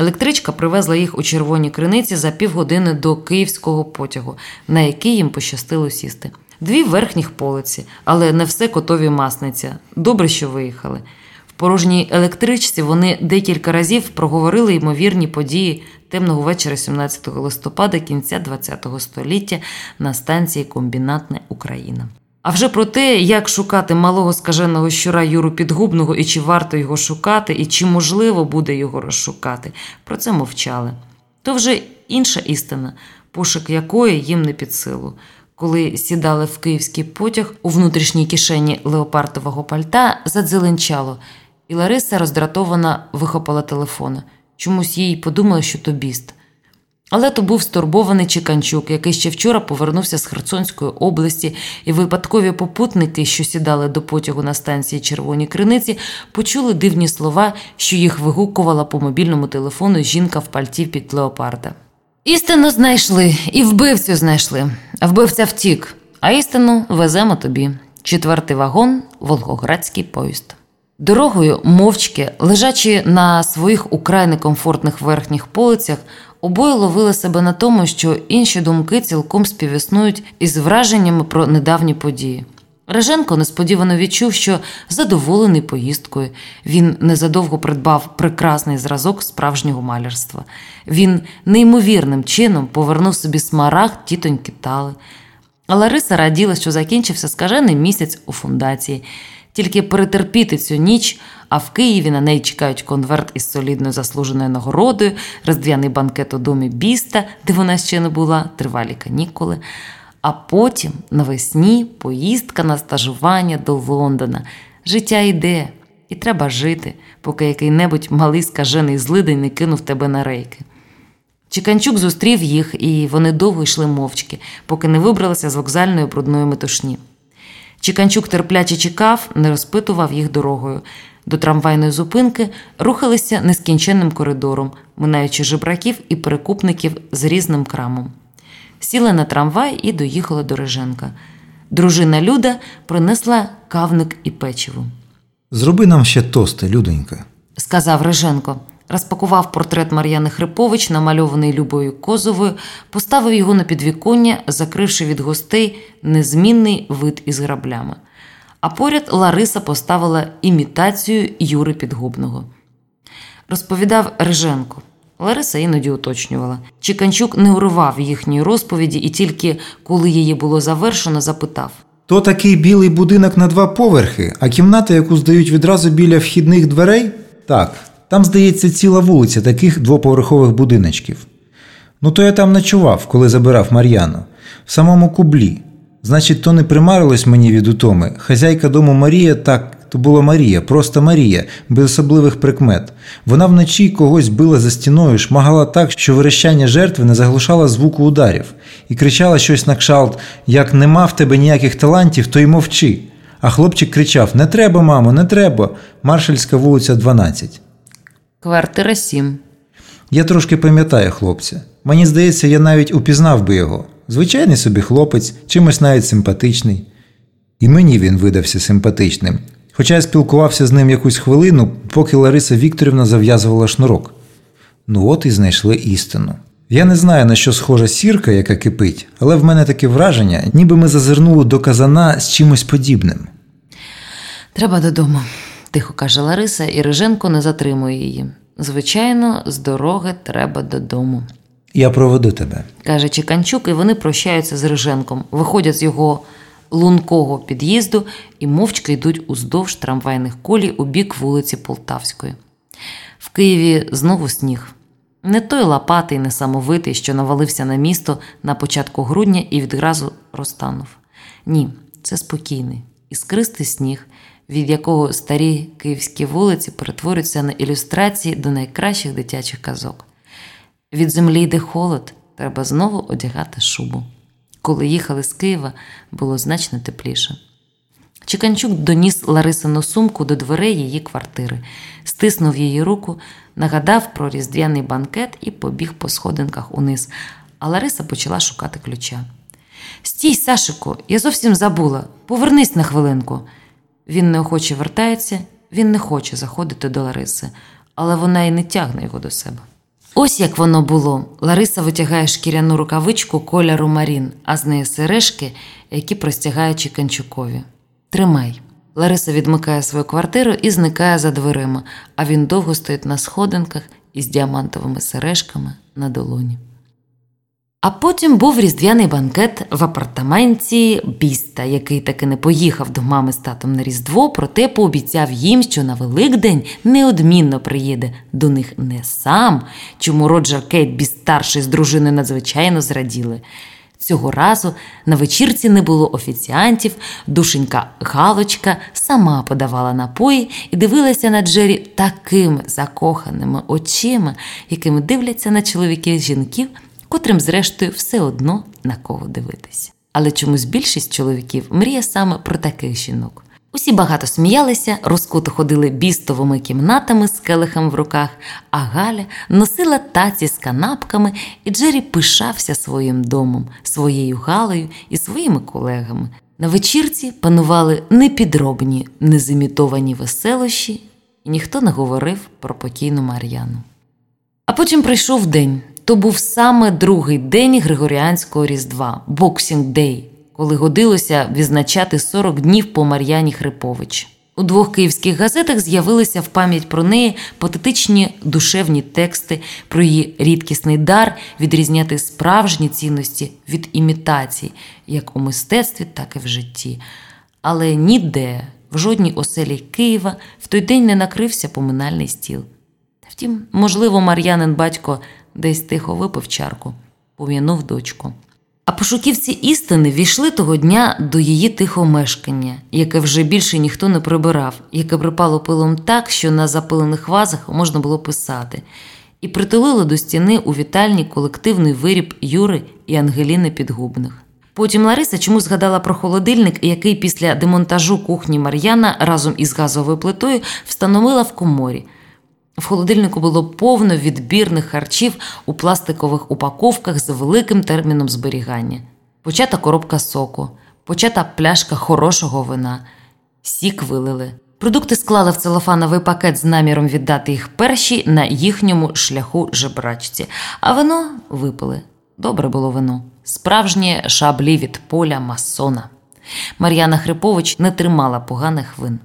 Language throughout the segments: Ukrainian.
Електричка привезла їх у червоній криниці за півгодини до київського потягу, на який їм пощастило сісти. Дві верхніх полиці, але не все котові масниця. Добре, що виїхали. В порожній електричці вони декілька разів проговорили ймовірні події темного вечора 17 листопада кінця ХХ століття на станції Комбінатне Україна. А вже про те, як шукати малого скаженого щура Юру Підгубного і чи варто його шукати, і чи можливо буде його розшукати, про це мовчали. То вже інша істина, пошук якої їм не під силу. Коли сідали в київський потяг у внутрішній кишені леопардового пальта, задзеленчало, і Лариса роздратована вихопила телефона. Чомусь їй подумали, що то біст. Але то був стурбований Чеканчук, який ще вчора повернувся з Херсонської області, і випадкові попутники, що сідали до потягу на станції Червоні Криниці, почули дивні слова, що їх вигукувала по мобільному телефону жінка в пальті під леопарда. Істину знайшли і вбивцю знайшли, а вбивця втік, а істину веземо тобі. Четвертий вагон, Волгоградський поїзд. Дорогою, мовчки, лежачи на своїх украй некомфортних верхніх полицях, обоє ловили себе на тому, що інші думки цілком співіснують із враженнями про недавні події. Реженко несподівано відчув, що задоволений поїздкою. Він незадовго придбав прекрасний зразок справжнього малярства. Він неймовірним чином повернув собі смарагд тітоньки Тали. А Лариса раділа, що закінчився скажений місяць у фундації. Тільки перетерпіти цю ніч, а в Києві на неї чекають конверт із солідною заслуженою нагородою, роздвяний банкет у домі Біста, де вона ще не була, тривалі канікули. А потім навесні поїздка на стажування до Лондона. Життя йде, і треба жити, поки який-небудь малий скажений злидень не кинув тебе на рейки. Чеканчук зустрів їх, і вони довго йшли мовчки, поки не вибралися з вокзальної брудної метушні. Чеканчук терпляче чекав, не розпитував їх дорогою. До трамвайної зупинки рухалися нескінченним коридором, минаючи жебраків і перекупників з різним крамом. Сіли на трамвай і доїхали до Реженка. Дружина Люда принесла кавник і печиво. Зроби нам ще тости, людонька. Сказав Реженко. Розпакував портрет Мар'яни Хрипович, намальований Любою Козовою, поставив його на підвіконня, закривши від гостей незмінний вид із граблями. А поряд Лариса поставила імітацію Юри Підгубного. Розповідав Реженко. Лариса іноді уточнювала. Чіканчук не уривав їхньої розповіді і тільки коли її було завершено, запитав: То такий білий будинок на два поверхи, а кімната, яку здають відразу біля вхідних дверей? Так, там, здається, ціла вулиця таких двоповерхових будиночків. Ну, то я там ночував, коли забирав Мар'яну, в самому кублі. Значить, то не примарилось мені від утоми. Хазяйка дому Марія так, то була Марія, просто Марія, без особливих прикмет. Вона вночі когось била за стіною, шмагала так, що верещання жертви не заглушало звуку ударів, і кричала щось на кшалт як нема в тебе ніяких талантів, то й мовчи. А хлопчик кричав: Не треба, мамо, не треба. Маршальська вулиця, 12. Квартира 7. Я трошки пам'ятаю хлопця. Мені здається, я навіть упізнав би його. Звичайний собі хлопець, чимось навіть симпатичний. І мені він видався симпатичним. Хоча я спілкувався з ним якусь хвилину, поки Лариса Вікторівна зав'язувала шнурок. Ну от і знайшли істину. Я не знаю, на що схожа сірка, яка кипить, але в мене таке враження, ніби ми зазирнули до казана з чимось подібним. Треба додому, тихо каже Лариса, і Риженко не затримує її. Звичайно, з дороги треба додому. Я проведу тебе. каже Чеканчук, і вони прощаються з Риженком, виходять з його лункого під'їзду і мовчки йдуть уздовж трамвайних колій у бік вулиці Полтавської. В Києві знову сніг. Не той лопатий, несамовитий, що навалився на місто на початку грудня і відразу розтанув. Ні, це спокійний, іскристий сніг, від якого старі київські вулиці перетворюються на ілюстрації до найкращих дитячих казок. Від землі йде холод, треба знову одягати шубу. Коли їхали з Києва, було значно тепліше. Чеканчук доніс Ларисину сумку до дверей її квартири, стиснув її руку, нагадав про різдвяний банкет і побіг по сходинках униз, а Лариса почала шукати ключа. Стій, Сашику, я зовсім забула. Повернись на хвилинку. Він неохоче вертається, він не хоче заходити до Лариси, але вона й не тягне його до себе. Ось як воно було. Лариса витягає шкіряну рукавичку кольору Марін, а з неї сережки, які простягає Чіканчукові. Тримай. Лариса відмикає свою квартиру і зникає за дверима, а він довго стоїть на сходинках із діамантовими сережками на долоні. А потім був різдвяний банкет в апартаменті Біста, який таки не поїхав до мами з татом на Різдво, проте пообіцяв їм, що на Великдень неодмінно приїде до них не сам, чому Роджер Кейт Біст старший з дружиною надзвичайно зраділи. Цього разу на вечірці не було офіціантів, душенька Галочка сама подавала напої і дивилася на Джері такими закоханими очима, якими дивляться на чоловіків жінків котрим, зрештою, все одно на кого дивитися. Але чомусь більшість чоловіків мріє саме про таких жінок. Усі багато сміялися, розкуто ходили бістовими кімнатами з келихом в руках, а Галя носила таці з канапками, і Джері пишався своїм домом, своєю Галею і своїми колегами. На вечірці панували непідробні, незимітовані веселощі, і ніхто не говорив про покійну Мар'яну. А потім прийшов день, то був саме другий день Григоріанського Різдва Боксінг Дей, коли годилося відзначати 40 днів по Мар'яні Хрипович. У двох київських газетах з'явилися в пам'ять про неї патетичні душевні тексти про її рідкісний дар відрізняти справжні цінності від імітацій, як у мистецтві, так і в житті. Але ніде, в жодній оселі Києва в той день не накрився поминальний стіл. Втім, можливо, Мар'янин батько десь тихо випив чарку, пом'янув дочку. А пошуківці істини війшли того дня до її тихого мешкання, яке вже більше ніхто не прибирав, яке припало пилом так, що на запилених вазах можна було писати, і притулило до стіни у вітальні колективний виріб Юри і Ангеліни Підгубних. Потім Лариса чомусь згадала про холодильник, який після демонтажу кухні Мар'яна разом із газовою плитою встановила в коморі. В холодильнику було повно відбірних харчів у пластикових упаковках з великим терміном зберігання, почата коробка соку, почата пляшка хорошого вина, сік вилили. Продукти склали в целофановий пакет з наміром віддати їх перші на їхньому шляху жебрачці, а вино випили. Добре було вино, справжнє шаблі від поля масона. Мар'яна Хрипович не тримала поганих вин.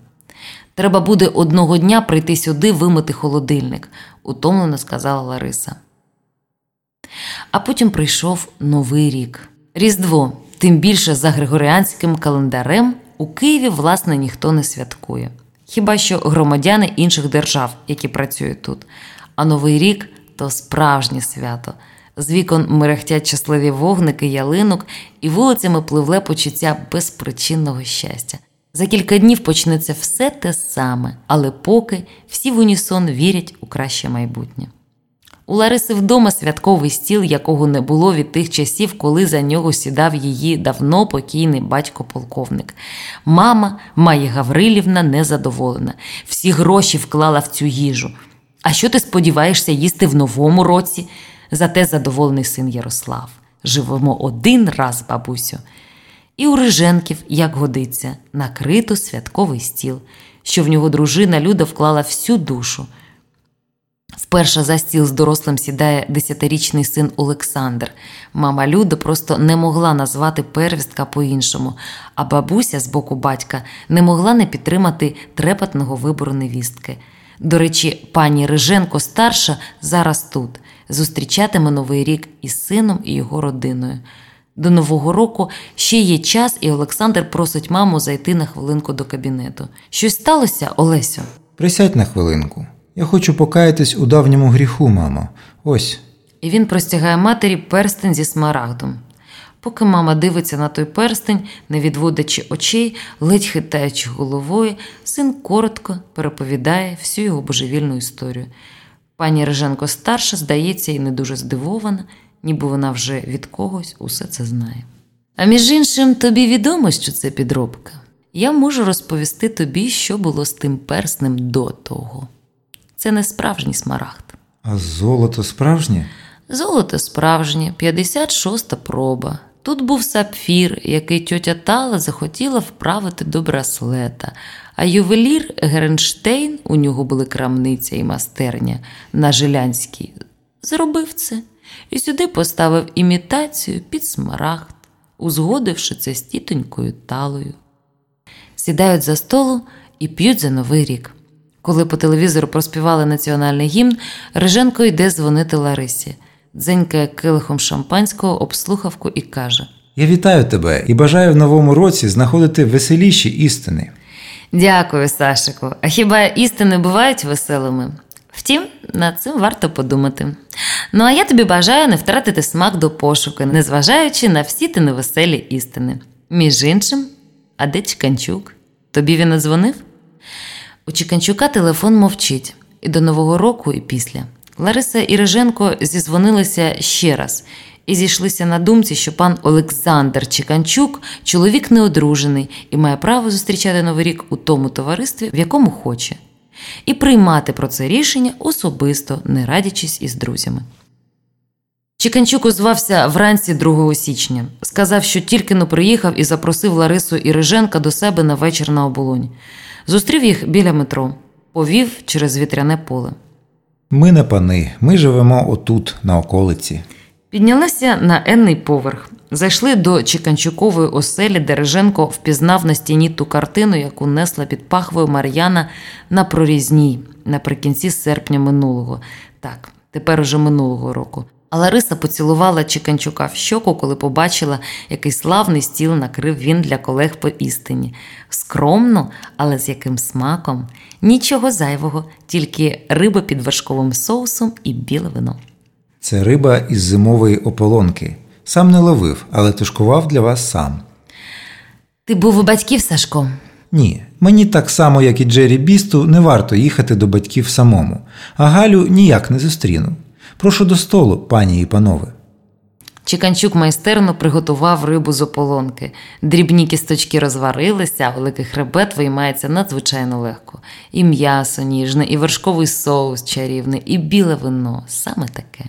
Треба буде одного дня прийти сюди вимити холодильник, утомлено сказала Лариса. А потім прийшов новий рік. Різдво, тим більше за Григоріанським календарем, у Києві, власне, ніхто не святкує. Хіба що громадяни інших держав, які працюють тут. А Новий рік то справжнє свято. З вікон мерехтять щасливі вогники, ялинок, і вулицями пливле почуття безпричинного щастя. За кілька днів почнеться все те саме, але поки всі в унісон вірять у краще майбутнє. У Лариси вдома святковий стіл, якого не було від тих часів, коли за нього сідав її давно покійний батько-полковник. Мама Майя Гаврилівна незадоволена, всі гроші вклала в цю їжу. А що ти сподіваєшся їсти в новому році? Зате задоволений син Ярослав. Живемо один раз, бабусю і у Риженків, як годиться, накрито святковий стіл, що в нього дружина Люда вклала всю душу. Вперше за стіл з дорослим сідає десятирічний син Олександр. Мама Люда просто не могла назвати первістка по-іншому, а бабуся з боку батька не могла не підтримати трепетного вибору невістки. До речі, пані Риженко старша зараз тут зустрічатиме новий рік із сином і його родиною. До Нового року ще є час, і Олександр просить маму зайти на хвилинку до кабінету. Щось сталося, Олесю? Присядь на хвилинку. Я хочу покаятись у давньому гріху, мамо. Ось. І він простягає матері перстень зі смарагдом. Поки мама дивиться на той перстень, не відводячи очей, ледь хитаючи головою, син коротко переповідає всю його божевільну історію. Пані Риженко старша, здається, і не дуже здивована ніби вона вже від когось усе це знає. А між іншим, тобі відомо, що це підробка. Я можу розповісти тобі, що було з тим перснем до того. Це не справжній смарагд. А золото справжнє? Золото справжнє, 56-та проба. Тут був сапфір, який тьотя Тала захотіла вправити до браслета, а ювелір Геренштейн, у нього були крамниця і мастерня на Жилянській, зробив це і сюди поставив імітацію під смарагд, узгодивши це з тітонькою талою. Сідають за столу і п'ють за новий рік. Коли по телевізору проспівали національний гімн, Риженко йде дзвонити Ларисі, дзенькає килихом шампанського об слухавку і каже: Я вітаю тебе і бажаю в новому році знаходити веселіші істини. Дякую, Сашику. А хіба істини бувають веселими? Втім, над цим варто подумати. Ну а я тобі бажаю не втратити смак до пошуку, незважаючи на всі ті невеселі істини. Між іншим, а де Чіканчук? Тобі він не дзвонив? У Чіканчука телефон мовчить і до Нового року, і після. Лариса і Риженко зізвонилися ще раз і зійшлися на думці, що пан Олександр Чіканчук чоловік неодружений і має право зустрічати Новий рік у тому товаристві, в якому хоче, і приймати про це рішення особисто, не радячись із друзями. Чіканчук озвався вранці 2 січня. Сказав, що тільки но приїхав і запросив Ларису і Риженка до себе на вечір на оболоні. Зустрів їх біля метро, повів через вітряне поле. Ми не пани, ми живемо отут, на околиці. Піднялися на енний поверх, зайшли до Чіканчукової оселі, де Риженко впізнав на стіні ту картину, яку несла під пахвою Мар'яна на прорізній наприкінці серпня минулого. Так, тепер уже минулого року. А Лариса поцілувала Чіканчука в щоку, коли побачила, який славний стіл накрив він для колег по істині. Скромно, але з яким смаком. Нічого зайвого, тільки риба під вершковим соусом і біле вино. Це риба із зимової ополонки. Сам не ловив, але тушкував для вас сам. Ти був у батьків, Сашко? Ні, мені так само, як і Джері Бісту, не варто їхати до батьків самому, а Галю ніяк не зустріну. Прошу до столу, пані і панове. Чіканчук майстерно приготував рибу з ополонки. Дрібні кісточки розварилися, а великий хребет виймається надзвичайно легко. І м'ясо ніжне, і вершковий соус чарівний, і біле вино саме таке.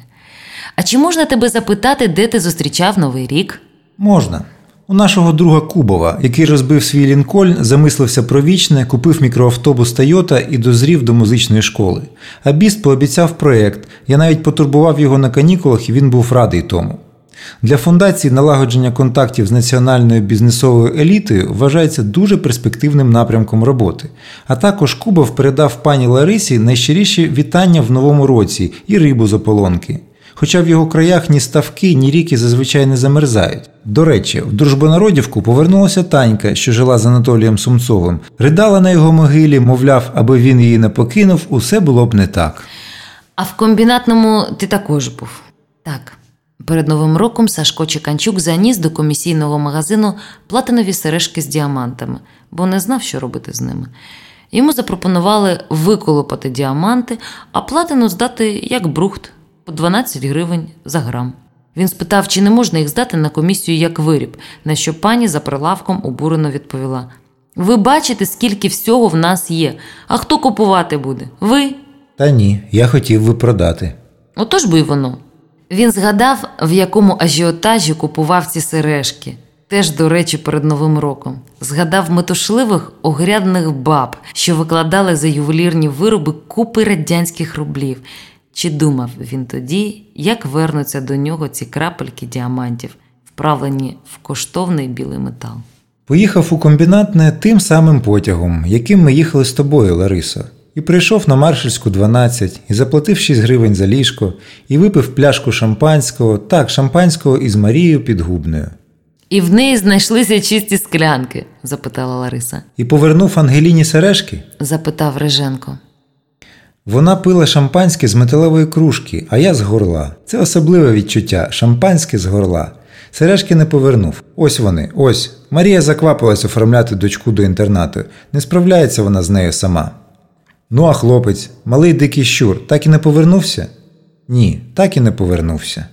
А чи можна тебе запитати, де ти зустрічав Новий рік? Можна. У нашого друга Кубова, який розбив свій лінкольн, замислився про вічне, купив мікроавтобус Тойота і дозрів до музичної школи. А біст пообіцяв проєкт. Я навіть потурбував його на канікулах, і він був радий тому. Для фундації налагодження контактів з національною бізнесовою елітою вважається дуже перспективним напрямком роботи. А також Кубов передав пані Ларисі найщиріші вітання в новому році і рибу з ополонки. Хоча в його краях ні ставки, ні ріки зазвичай не замерзають. До речі, в дружбонародівку повернулася Танька, що жила з Анатолієм Сумцовим, ридала на його могилі, мовляв, аби він її не покинув, усе було б не так. А в комбінатному ти також був. Так. Перед Новим роком Сашко Чеканчук заніс до комісійного магазину платинові сережки з діамантами, бо не знав, що робити з ними. Йому запропонували виколопати діаманти, а платину здати як брухт по 12 гривень за грам. Він спитав, чи не можна їх здати на комісію як виріб, на що пані за прилавком обурено відповіла: Ви бачите, скільки всього в нас є. А хто купувати буде? Ви? Та ні, я хотів би продати. Отож би й воно. Він згадав, в якому ажіотажі купував ці сережки, теж, до речі, перед Новим роком. Згадав метушливих огрядних баб, що викладали за ювелірні вироби купи радянських рублів. Чи думав він тоді, як вернуться до нього ці крапельки діамантів, вправлені в коштовний білий метал? Поїхав у комбінатне тим самим потягом, яким ми їхали з тобою, Ларисо, і прийшов на Маршальську 12, і заплатив 6 гривень за ліжко, і випив пляшку шампанського, так, шампанського із Марією Підгубною. І в неї знайшлися чисті склянки? запитала Лариса. І повернув Ангеліні сережки. запитав Риженко. Вона пила шампанське з металевої кружки, а я з горла. Це особливе відчуття шампанське з горла. Сережки не повернув. Ось вони, ось. Марія заквапилась оформляти дочку до інтернату. Не справляється вона з нею сама. Ну, а хлопець, малий дикий щур, так і не повернувся? Ні, так і не повернувся.